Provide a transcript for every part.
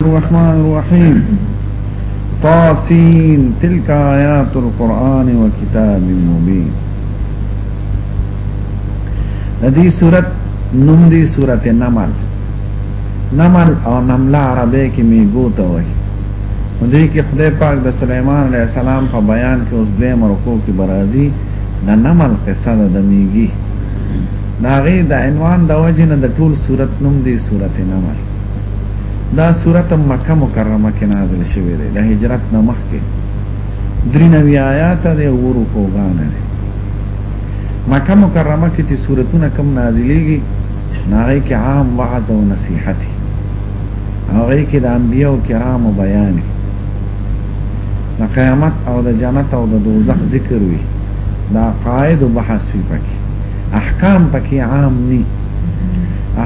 الرحمن الرحيم طاسين تلك آيات القرآن وكتاب مبين هذه سورة نمدي سورة نمل نمل او نمل عربي کې میګو ته وایي دې کې خدای پاک د سليمان عليه السلام په بیان کې اوس دوه مرکو کې برازي د نمل قصه د میګي ناغي د عنوان د وجنه د ټول صورت نوم دی صورت نمل دا سورت مکه مکرمه کې نازل شوی دی د هجرت نه مخکې درې نوي آیات دی او رکوګان دی مکه مکرمه کې چې سورتونه کم نازلېږي ناغې کې عام وعظ او نصيحت هغه کې د انبيو کرام بیان د قیامت او د جنت او د دوزخ ذکر وي دا قائد او بحث وي پکې احکام پکې عام ني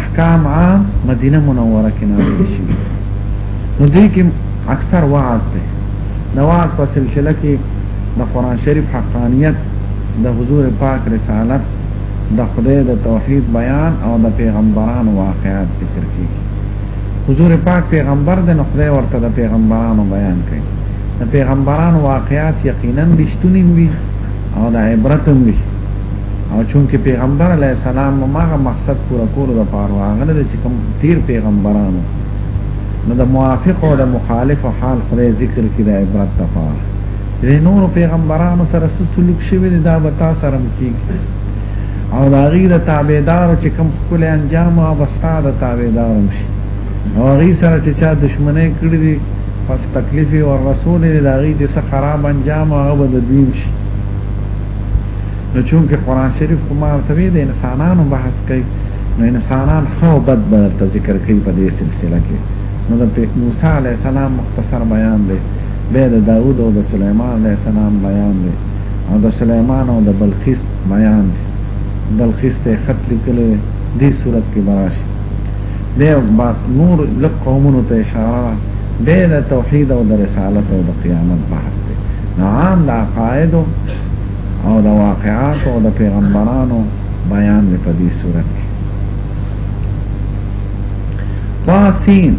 احکام عام مدینه منوره کې نازل شي نو دې کې اکثر وعظ دی د وعظ په سلسله کې د قران شریف حقانیت د حضور پاک رسالت د خدای د توحید بیان او د پیغمبرانو واقعات ذکر کیږي حضور پاک پیغمبر د خدای ورته د پیغمبرانو بیان کوي د پیغمبرانو واقعات یقینا رښتونی وي او د عبرت هم وي او چونکه پیغمبر علی السلام ماغه مقصد پورا کولو د پاره هغه نه چې کوم تیر پیغمبرانو نو د موافق او د مخالف حال خدای ذکر کړي د عبرت لپاره د نور پیغمبرانو سره سلوک شوی دا به تاسو سره کیږي او دا غیر تابعدار چې کوم خپل انجام او وستا د تابعدار شي او غیر سره چې چا دښمنه کړی دي پس تکلیف او رسول دی دا غیر چې خراب انجام هغه به د دین شي نو چونکه قران شریف کومه ارتوی د انسانانو بحث کوي نو انسانان خو بد بد ته ذکر کوي په دې سلسله کې نو د موسی علی السلام مختصر بیان دی به د داوود او د سليمان علی السلام بیان دی او د سليمان او د بلقیس بیان دی بلقیس ته خط لیکل دی صورت کې براش دی با نور لقومونو ته اشاره دی د توحید او د رسالت او د قیامت بحث نعام دا قائد او دا واقعات او دا پیغمبرانو بیان دی پا دی صورت کی تاسین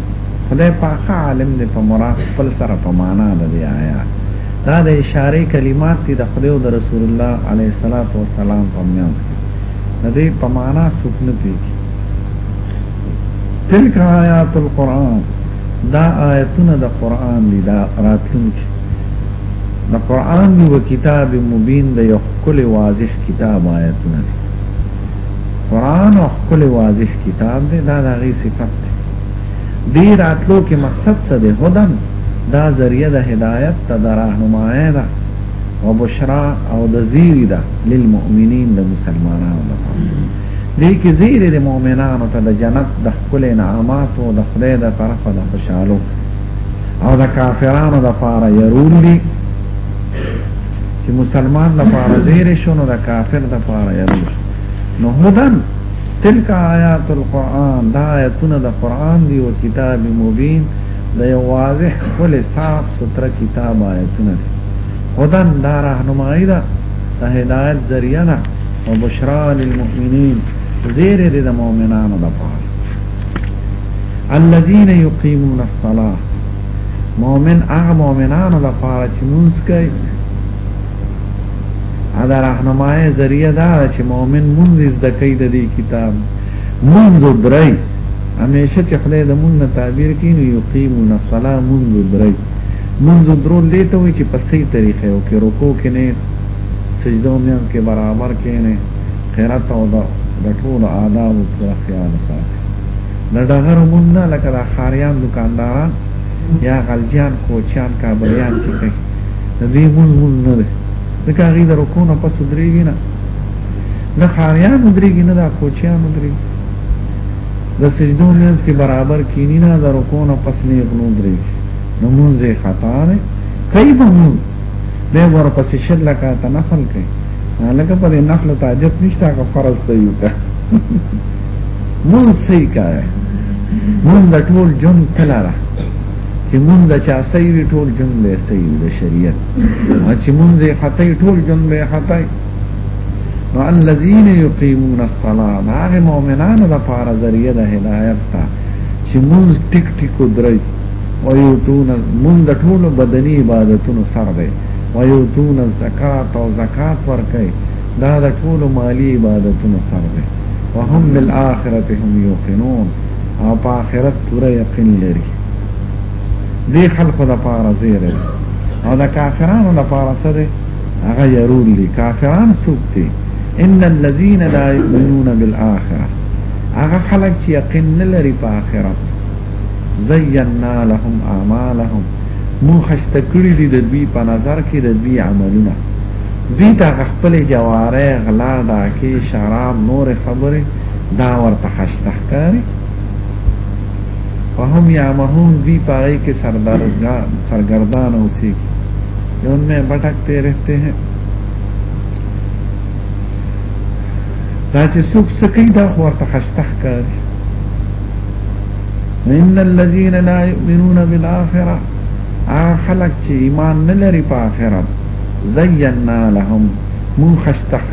خدای پاک عالم دی په مراد خپل سره په معنا د دی آیات دا د اشاره کلمات دي د خدای او د رسول الله علیه الصلاۃ والسلام په میانس کې د دې په معنا څوک نه پیږي تلک آیات القرآن دا آیتونه د قرآن دي دا راتلونکي د قران دی و کتاب مبین د یو خپل واضح کتاب آیتونه دي قران او خپل واضح کتاب دی دا د غي صفت دی دی راتلو کې مقصد څه دی هدن دا ذریعہ د هدایت ته د راهنمایي ده او بشرا او د زیری ده للمؤمنین د مسلمانانو لپاره دې کې زیری د مؤمنانو ته د جنت د خپل انعامات او د خدای د طرفه د خوشاله او د کافرانو د پاره يرون دي چې مسلمان د پاره زیر شونه د کافر د پاره يرون نو هدن تلک آیات القرآن دا آیتونه د قرآن دی او کتاب مبین د یو واضح خپل صاف ستره کتاب آیتونه دي هدن دا راهنمایي ده د هدایت ذریعہ ده او بشرا للمؤمنین زیر دې د مؤمنانو لپاره الذين يقيمون الصلاه مؤمن هغه مؤمنانو لپاره چې مونږ کوي دا راهنمایي ذریعہ دا چې مؤمن مونږ زده کوي د دې کتاب مونږ درای همیشه چې خدای د مونږ تعبیر کین یقیمون الصلاه مونږ درای مونږ درو لیته وي چې په صحیح طریقه او کې رکوع کې نه سجده او میانس کې برابر کې نه قرات او د ټولو آداب پر خیال ساتي د ډغر مونږه لکه د خاریان دکانداران یا غلجان کوچان کابلیان چې کوي د دې مونږ مونږ نه ده ځکه هغه د رکو نه پس درېږي نه نه خاریان درېږي نه د کوچان درېږي د سجدو منځ کې برابر کینی نه د رکو نه پس نه غلو درېږي نو مونږه خطا نه کوي به مونږ به ورپسې شل لکه تنفل کوي لکه په دې نفل ته حاجت نشته هغه فرض صحیح وکړه مونږ صحیح کړه مونږ د ټول جون تلاره چې مونږ د چا صحیح وی ټول جون به صحیح د شریعت او چې مونږ یې خطا ټول جون به خطا نو الذين يقيمون الصلاه هغه مؤمنانو د پاره ذریعہ د هدایت ته چې مونږ ټیک ټیک درځي او یو ټول مونږ د ټول بدني عبادتونو سره دی ويوتون الزکات او زکات ورکړي دا د ټول مالی عبادتونو سر دی وهم بالآخرته هم یوقنون او په آخرت پوره یقین لري دې خلکو د پاره زیره او د کافرانو د پاره سره هغه يرول دي کافران څوک دي ان الذين لا يؤمنون بالاخره هغه خلک چې یقین نه لري په آخرت زینا لهم اعمالهم مونږ خسته کړی دي د دوی په نظر کې د دوی عملونه دوی ته خپل جواره غلا ډاکې شراب نور خبرې دا ورته خسته ښکاري فهم یعمهون دوی پاره کې سردرګان سرګردان اوسي ان میں بھٹکتے رہتے ہیں دا چې څوک سکی دا خو ورته خسته ښکاري ان الذين لا يؤمنون بالاخره خلق چې ایمان نه لري په آخرت زینا لهم مون خشتخ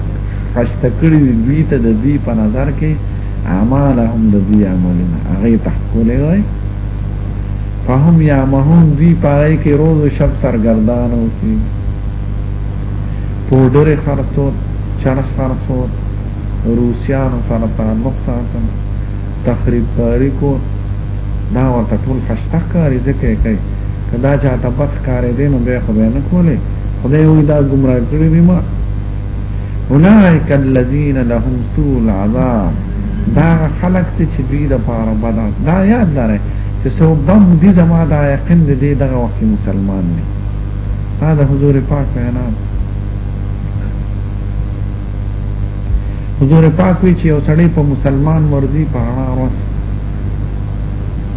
خشته کړی دوی ته د دوی په نظر کې اعمالهم د دوی عملونه هغه تحقولې وای فهم یا مهون دوی پای کې روز او شب سرګردان اوسي پودر خرڅو چرس خرڅو روسیانو سره تعلق ساتل تخریب کاری کو دا ورته ټول خسته کاری ځکه کوي کدا چا ته بد کاری دین به خو به نه کوله خدای وی دا گمراه کړی دی ما اولئک الذین لهم سوء العذاب دا خلق ته چې دوی د پاره بد دا یاد لرئ چې سو بم دي زما دا یقین دي دغه وخت مسلمان دي دا د حضور پاک پیغام حضور پاک وی چې یو سړی په مسلمان مرضی په اړه ورس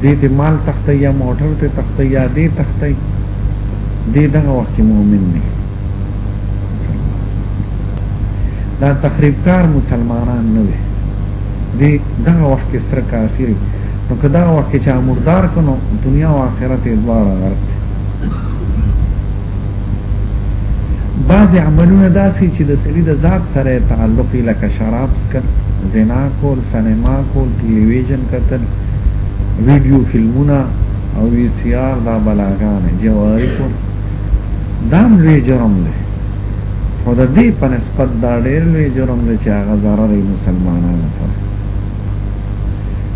دې ته مال تخته یا موټر ته تخته یا دې تخته دې دغه وخت مؤمن نه دا تخریب کار مسلمانان نه وي دې دغه وخت کې سره کافر نو کدا وخت چې مردار کنو دنیا او آخرت یې دواړه غرق بعض عملونه داسې چې د سړي د ذات سره تعلق لکه شراب سکل زنا کول سینما کول ټلویزیون کتل ویډیو فلمونه او وی سی آر دا بلاغان جواری کول دام لوی جرم دی خو د دې په نسبت دا ډېر لوی جرم دی چې هغه ضرر مسلمانانو سره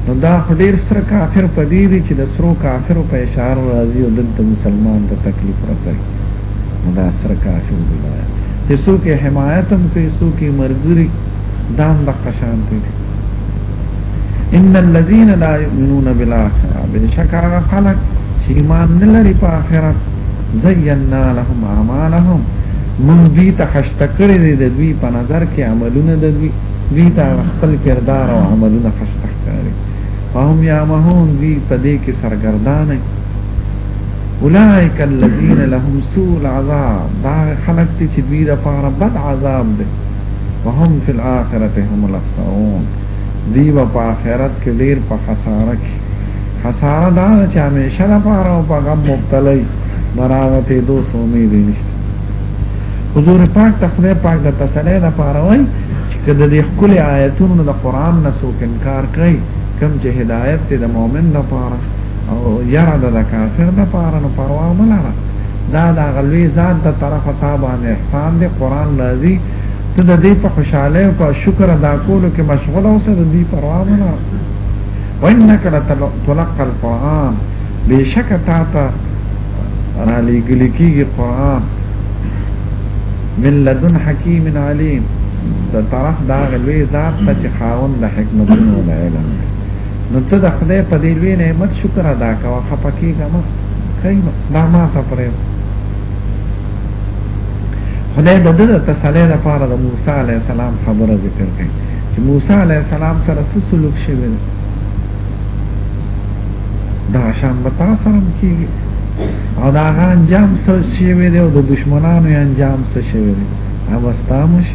نو دا ډیر سره کافر پدې دي چې د سرو کافرو په اشاره راځي او دلته مسلمان ته تکلیف رسي نو دا سره کافر دی چې څوک حمایت هم کوي څوک مرګري دام د قشان دي ان الذين لا يؤمنون بالاخره بشکا خلق چې ایمان نه لري په آخرت زینا لهم اعمالهم من دي تخشتکړې دي د دوی په نظر کې عملونه د دوی دی تا خپل کردار او عملونه خسته کړی فهم یامهون دی په دې کې سرګردان اولئک الذین لهم سوء العذاب دا خلق تی چې دوی د پاره بد عذاب دی وهم فی الاخرته هم الاخسرون دی و په آخرت کې ډیر په خساره کې خساره دا چې همیشه لپاره او په غم مبتلا نه راوته دوه سومې دي نشته حضور پاک ته خدای پاک د تسلی د پاره وای چې کله د خپل آیتونو د قران نه څوک انکار کوي کم چې هدایت ته د مؤمن د پاره او یاره د کافر د پاره نو پروا نه لره دا د غلوی ځان ته طرف تا باندې احسان دی قران راځي ته د دې په خوشاله او په شکر ادا کولو کې مشغول اوسه د دې پروا نه لره وانک لتلقى القران بشک تا ته را لګل کیږي قران من لدن حکیم علیم د طرف دا غلوی ذات ته چې خاون د حکمتونو د علم نو ته د خدای په دې لوی نعمت شکر ادا کوه خپکیږه ما کای دا ما ته پرې خدای د دې تسلی لپاره د موسی علی السلام خبره ذکر کړي چې موسی علی السلام سره څه سلوک شوی دا شان به تاسو هم کیږي او دا غا انجام څه شي وي او د دشمنانو انجام څه شي وي هغه ستامش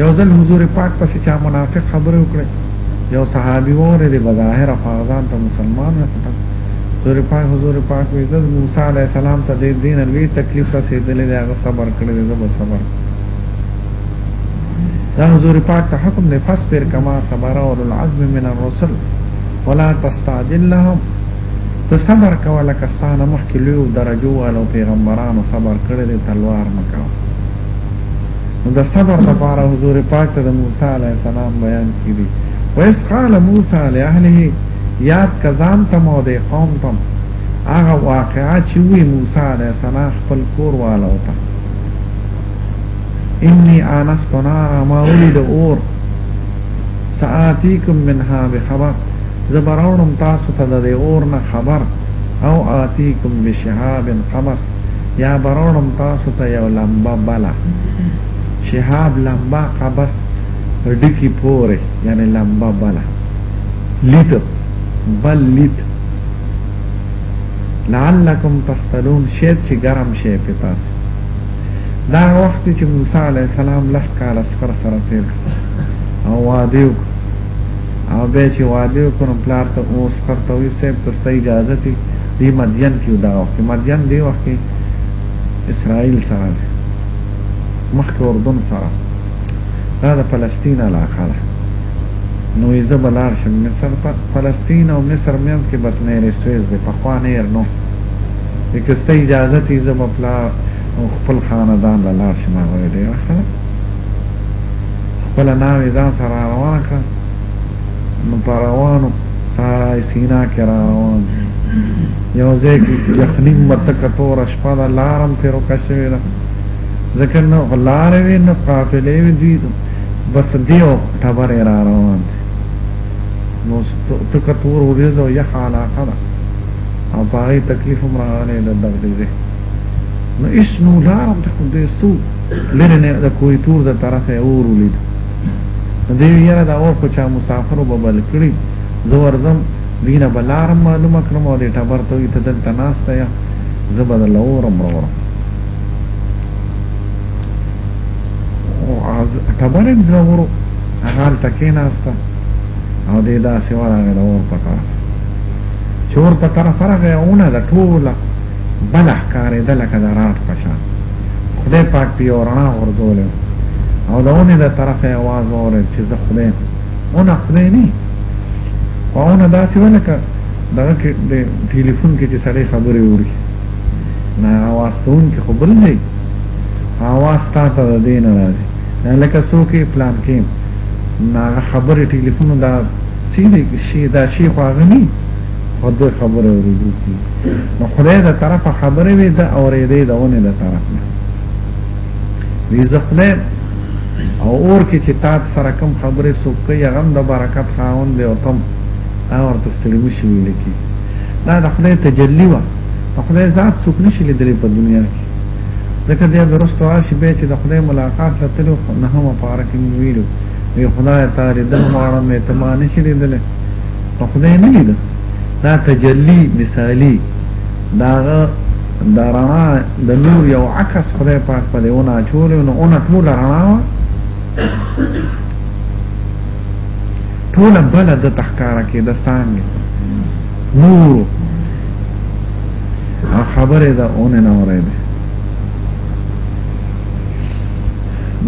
یو ځل حضور پاک پسې چا منافق خبره وکړه یو صحابي وره دی بظاهر افغان ته مسلمان نه پټه حضور پاک حضور پاک وې د موسی عليه السلام ته د دین لوی تکلیف رسیدلې هغه صبر کړی دی صبر دا حضور پاک ته حکم دی فصبر کما صبر اول العزم من الرسل ولا تستعجل لهم ته صبر کوه لکه ستانه مخکې لوی درجو والو پیغمبرانو صبر کړی دی تلوار مه کوه نو د صبر لپاره حضور پاک ته د موسی علی السلام بیان کړي ویس قال موسی علی اهله یاد کزان ته مو د قوم تم هغه واقعا چې وی موسی علی السلام خپل کور والو ته انی آنست نارا ما ولید اور سآتیکم منها بخبر زبراونم تاسو ته د اور نه خبر او آتیکم بشهاب قبس یا براونم تاسو ته یو لمبا بلا شهاب لمبا قبس ډکی پوره یعنی لمبا بلا لیت بل لیت لعلکم تصطلون شید چې ګرم شي په تاسو دا وخت چې موسی علی السلام لس کال سفر سره تیر او واده او به چې واده وکړو پلار ته اوس خرته وي سه پسته اجازه تی دی مدین کې دا وخت مدین دی وخت کې اسرائیل سره مخکې اردن سره دا د فلسطین علاقه ده نو یې زبلار شم مصر ته فلسطین او مصر مینځ کې بس نه رسویز دی په خوانه نو که ستا اجازه تی زه به پلار او خپل خاندان له لار شم هغه یې ډېره ښه ده خپله ناوې ځان سره روانه کړه نو په روانو سارای سینا کې را روان یو ځای کې یخنیم متکه توره شپه ده لار هم تېروکه شوې ده ځکه نه لارې وې نه قافلې وې دي بس دیو ټبرې را روان دی نو تکه تور ورېځه او یخه علاقه ده او په هغه تکلیف هم راغلی د دغه دی نو اس نو لار د خو دې سو لره نه د کوی تور د طرفه اور ولید دې یاره دا اور کو چا مسافر وببل کړی زور زم دینه بلار معلومه کړم او دې ټبر ته ته دل تناسته یا زبد لور امر ور او از ټبر دې ورو هغه تکیناسته او دې دا سیواره غلور پکاره چې ورته تر سره غیونه د ټوله بله ښکارېده لکه د راټ په شان خدای پاک په یو رڼا غورځولی او د اونې د طرفه یې اواز واورېد چې زه خدای یم اونه خدای نه خو اونه داسې وه لکه دغه کې د ټلیفون کې چې سړی خبرې وړي نه اواز کوونکي خو بل دی اواز تا ته د دې نه راځي لکه څوک یې پلان کې نه خبرې ټلیفون دا سیده شي دا شي خو هغه نه خو د خبره اورېدو کی نو خدای د طرفه خبره وي د اورېدې د ونه د طرف نه وی زخله او اور کې چې تات سره کم خبره سوکې هغه د برکت خاون دی او تم اور تستلم شي لکی دا د خدای تجلی و خدای ذات څوک نشي لیدلی په دنیا کې ځکه دی ورسته راشي به چې د خدای ملاقات لته نه هم پاره کې ویلو وی خدای تعالی د غواړم ته ما نشي لیدل په خدای نه لیدل دا تجلی مثالی داغه د رڼا د نور یو عکس خدای پاک په دیونه چول نو اون ټول رڼا ټول بل د تخکار کې د سانګ نور خبره ده اون نه اورېده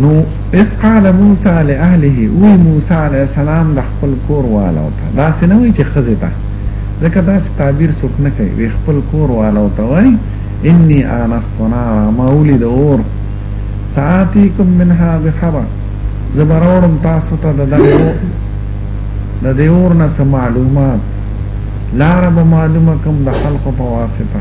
نو اس قال موسی لاهله وی موسی علیہ السلام د خپل کور والو ته دا سينه وی چې خزه ته ځکه دا تعبیر څوک نه کوي وی خپل کور والو ته وای انی انست نارا ما ولید اور ساعتیکم منها بخبر زبرورم تاسو ته د دغه د دې اور نه معلومات لار به معلومه کوم د خلقو په واسطه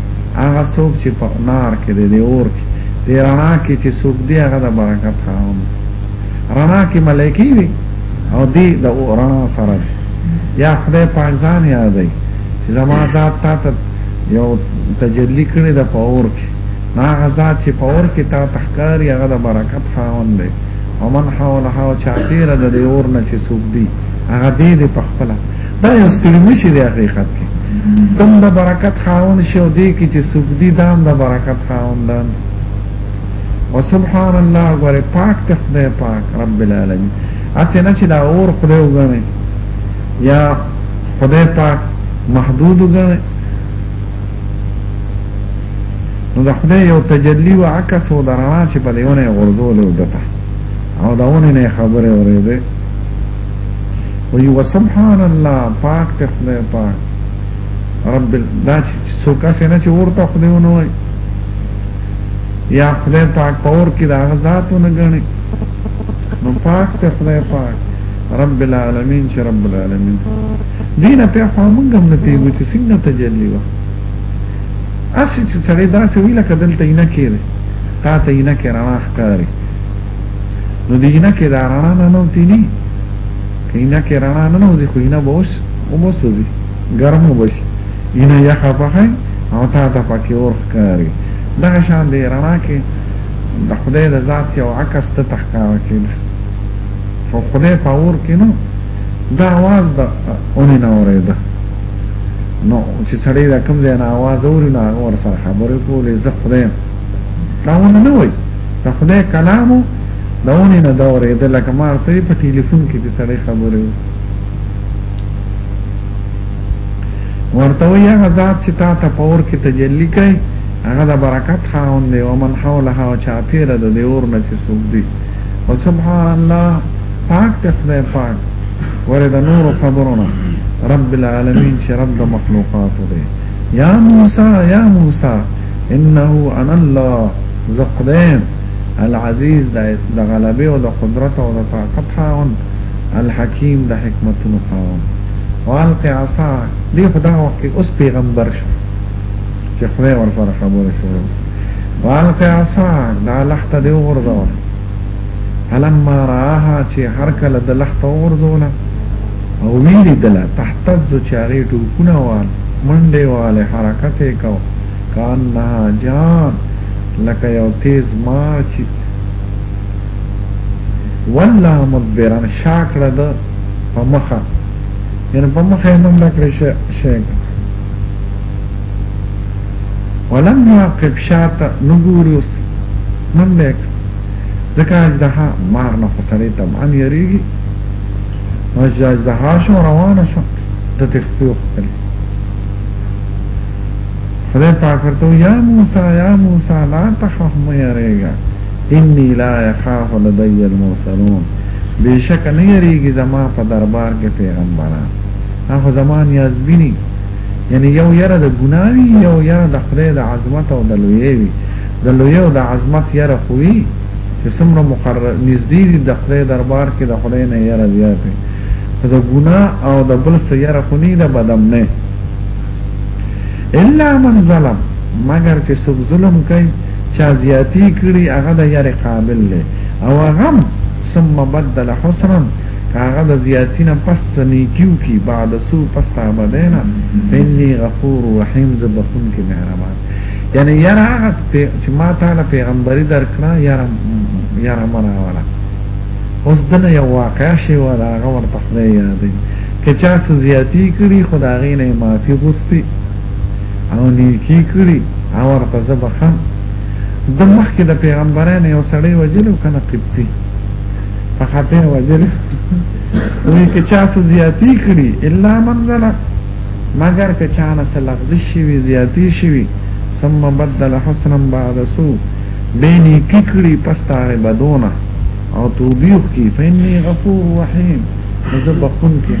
هغه څوک چې په نار کې دی د اور کې دی رڼا کې چې څوک دی هغه د برکت خاون رڼا کې ملایکی وي او دی د رڼا سره یا خدای پاک ځان یاد دی چې زما ذات تا ته یو تجلی کړی د پاور کې هغه ذات چې پاور کې تا تخکار هغه د برکت خاون دی ومن حولها چاپیره د اور نه چې څوک دی هغه دې په خپل دا یو ستړي مشي دی حقیقت کې تم د برکت خاون شو دی کې چې سګدي دام د برکت خاون دان وسبحان الله غره پاک ته خدای پاک رب العالمین اسنه چې دا اور خدای وګڼي یا خدای پاک محدود وګڼي نو د خدای یو تجلی او عکس او درنا چې په دیونه غرزول ودته او داونه نه خبره اورېده وی وسبحان الله پاک ته خدای پاک رب دا چې څوک اسنه چې ورته خدای ونه وای یا خدای پاک پور کې دا غزاتونه غني نو پاک ته خدای پاک رب العالمین چې رب العالمین دین په فهمنګ هم نه پیږو چې څنګه تجلی و اسی چې سړی دا سوي لکه دلته نه کېږي تا ته نه کې راخ کاری نو دینه کې دا رڼا نه نو تینی کینه کې رڼا نه نو ځي خو نه بوش او بوش وځي ګرم وبش ینه یخه پخای او تا ته پکې اور ښکاری دا شان دی رڼا کې د خدای د ذات یو عکس ته تخکاره کېده خو خدای په اور کې نو دا आवाज د اونې نه اورېده نو چې سړی دا کوم ځای نه आवाज اوري نو هغه ور سره خبرې کولې زه خدای داونه نه وای د خدای کلامو داونه نه دا ورې د لکه ما ته په ټلیفون کې د سړی خبرې ورته وی هغه ذات چې تا ته پور کې تجلی کوي هغه د برکت خاون دی او من حولها او چا پیره د دیور نه چې سوق دی او سبحان الله پاک ته خدای پاک ورې د نور خبرونه رب العالمین چې رب د مخلوقات دی یا موسی یا موسی انه انا الله زخدام العزيز د غلبه او د قدرت او د طاقت خاون الحکیم د حکمتونو خاون والق عصا دی خدا وخت اوس پیغمبر شو چې خدای ور سره خبره شو والق عصا دا لخت دی ورځو فلما راها چې هر کله د لخت ورځونه او ویری دلا تحتز چې هغه ټوپونه وال منډه واله حرکت یې کو کان نه جان لکه یو تیز مار چې ولا مدبرن شاکړه د په مخه یعنی په مخه یې منډه کړې شي ولم يعقب شات نګوروس منډه ځکه اجدها مار نه خسرې تم ان یریږي مجاج د هاشو روانه شو د تخپیو خپل خدای پاک ورته یا موسی یا موسی لا تخف مې یریږه انی لا یخاف لدی المرسلون بشک نه یریږي زما په دربار کې پیغمبران هغه زمان یازبینی یعنی یو یره د ګناوی یو یره د خدای د عظمت او د لویوی د لویو د عظمت یره خوی چې څومره مقرر نږدې دي د خدای دربار کې د خدای نه یې راځي دا ګناه او د بل سیاره خو نه ده بدم نه الا من ظلم مگر چې څوک ظلم کوي چا زیاتی کړي هغه د یاره قابل دی او هغه ثم بدل حسرا هغه د زیاتینه پس نیکیو کی بعد سو پس تعبدینا انی غفور رحیم زبخون کی مهربان یعنی یاره هغه سپه چې ما تعالی پیغمبري درکړه یاره یاره مرا ولا اوس دنه یو واقع شی و دا هغه ورته خدای یادې که چا سزیاتی کړي خدای نه معافي غوستي او نیکی کړي او ورته زبخم د مخکې د پیغمبرانو یو سړی وجلو کنه قبطي په خاطر وجلو وی که چا سزیاتی کړي الا من ظلم مګر که چا نه څه لغزش شوي زیاتې شوي ثم بدل حسنا بعد سو بې نیکي کړي پس د هغې بدو نه او توبې وکړي فاني غفور رحیم زه بخونکی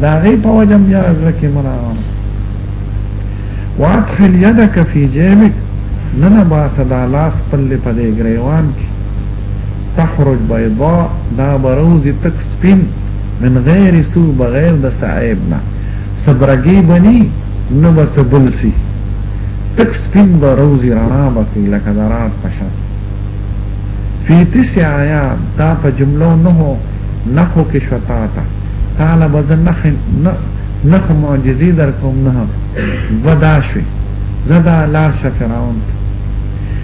د هغې په وجه هم بیا زړه کې مه راغله وادخل یدک فی جیبک ننه باسه دا لاس پل په دې ګریوان کې تخرج بيضاء دا بروزي تک سپین من غیر سو بغیر د صاحب نه صبرګي بني نو بس بلسي تک سپین به روزي رڼا به کوي لکه د رات په شان فی تسع آیات دا په جملو نه هو نخو کې شتا تا تعالی بزن نخ نخ معجزې در کوم نه ودا شوي زدا لار شفراون